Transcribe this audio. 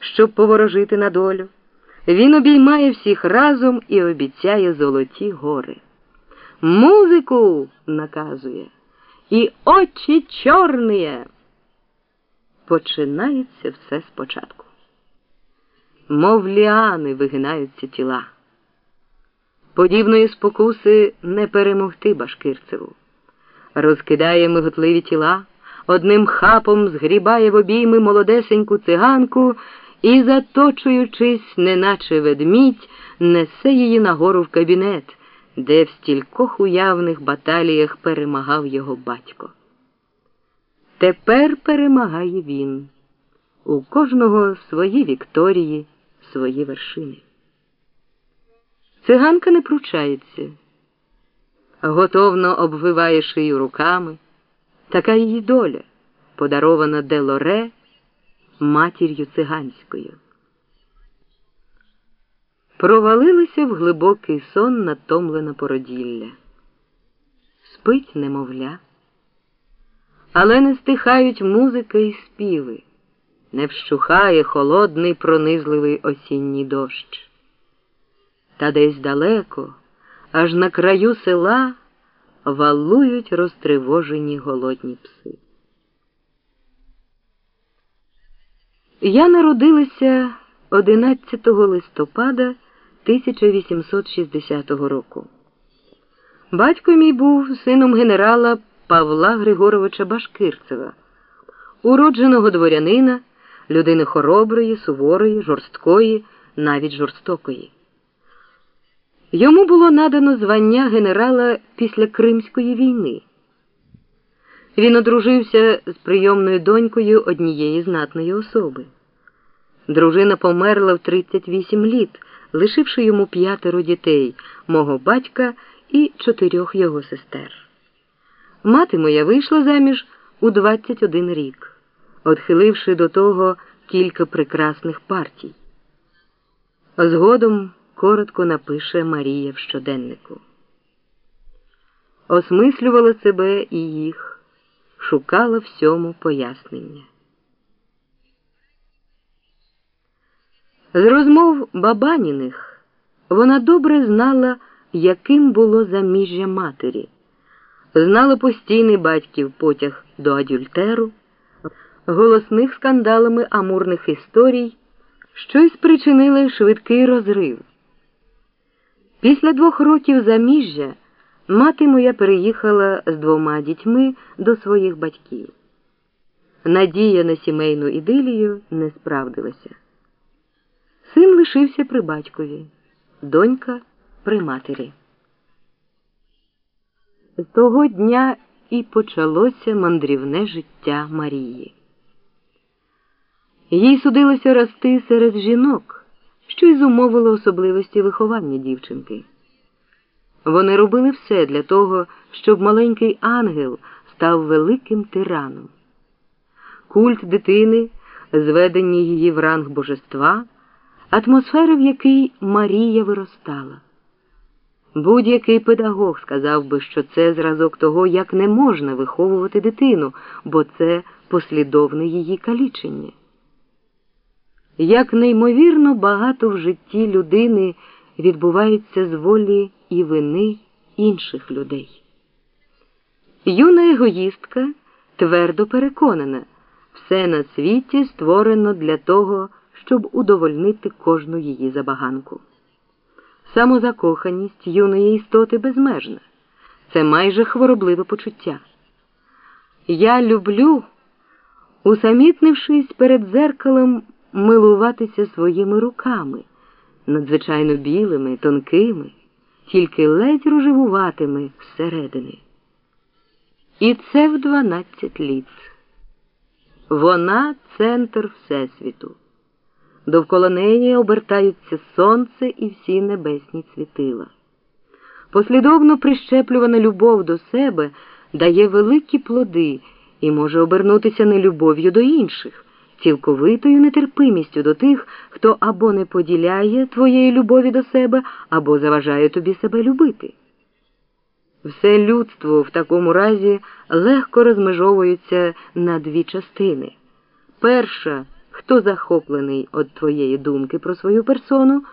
щоб поворожити на долю. Він обіймає всіх разом і обіцяє золоті гори. Музику наказує, і очі чорні. Починається все спочатку. Мов ліани вигинаються тіла. Подібної спокуси не перемогти Башкирцеву. Розкидає миготливі тіла, одним хапом згрібає в обійми молодесеньку циганку і, заточуючись, неначе ведмідь, несе її нагору в кабінет, де в стількох уявних баталіях перемагав його батько. Тепер перемагає він. У кожного свої вікторії, свої вершини. Циганка не пручається, готовно обвиває шию руками. Така її доля, подарована Делоре матір'ю циганською. Провалилася в глибокий сон натомлена породілля. Спить немовля, але не стихають музика і співи, не вщухає холодний пронизливий осінній дощ. Та десь далеко, аж на краю села, валують розтривожені голодні пси. Я народилася 11 листопада 1860 року. Батько мій був сином генерала Павла Григоровича Башкирцева, уродженого дворянина, людини хороброї, суворої, жорсткої, навіть жорстокої. Йому було надано звання генерала після Кримської війни. Він одружився з прийомною донькою однієї знатної особи. Дружина померла в 38 літ, лишивши йому п'ятеро дітей, мого батька і чотирьох його сестер. Мати моя вийшла заміж у 21 рік, отхиливши до того кілька прекрасних партій. Згодом коротко напише Марія в щоденнику. Осмислювала себе і їх, шукала всьому пояснення. З розмов Бабаніних вона добре знала, яким було заміжжя матері, знала постійний батьків потяг до адюльтеру, голосних скандалами амурних історій, що й спричинили швидкий розрив. Після двох років заміжжя мати моя переїхала з двома дітьми до своїх батьків. Надія на сімейну ідилію не справдилася. Син лишився при батькові, донька при матері. З того дня і почалося мандрівне життя Марії. Їй судилося рости серед жінок, що й зумовило особливості виховання дівчинки. Вони робили все для того, щоб маленький ангел став великим тираном. Культ дитини, зведення її в ранг божества атмосфера, в якій Марія виростала. Будь-який педагог сказав би, що це зразок того, як не можна виховувати дитину, бо це послідовне її калічення. Як неймовірно багато в житті людини відбувається з волі і вини інших людей. Юна егоїстка твердо переконана, все на світі створено для того, щоб удовольнити кожну її забаганку. Самозакоханість юної істоти безмежна, це майже хворобливе почуття. Я люблю, усамітнившись перед зеркалом, милуватися своїми руками, надзвичайно білими, тонкими, тільки ледь рожевуватими зсередини. І це в дванадцять літ. Вона центр Всесвіту. Довкола неї обертаються сонце і всі небесні світила. Послідовно прищеплювана любов до себе дає великі плоди і може обернутися нелюбов'ю до інших, цілковитою нетерпимістю до тих, хто або не поділяє твоєї любові до себе, або заважає тобі себе любити. Все людство в такому разі легко розмежовується на дві частини. Перша хто захоплений від твоєї думки про свою персону,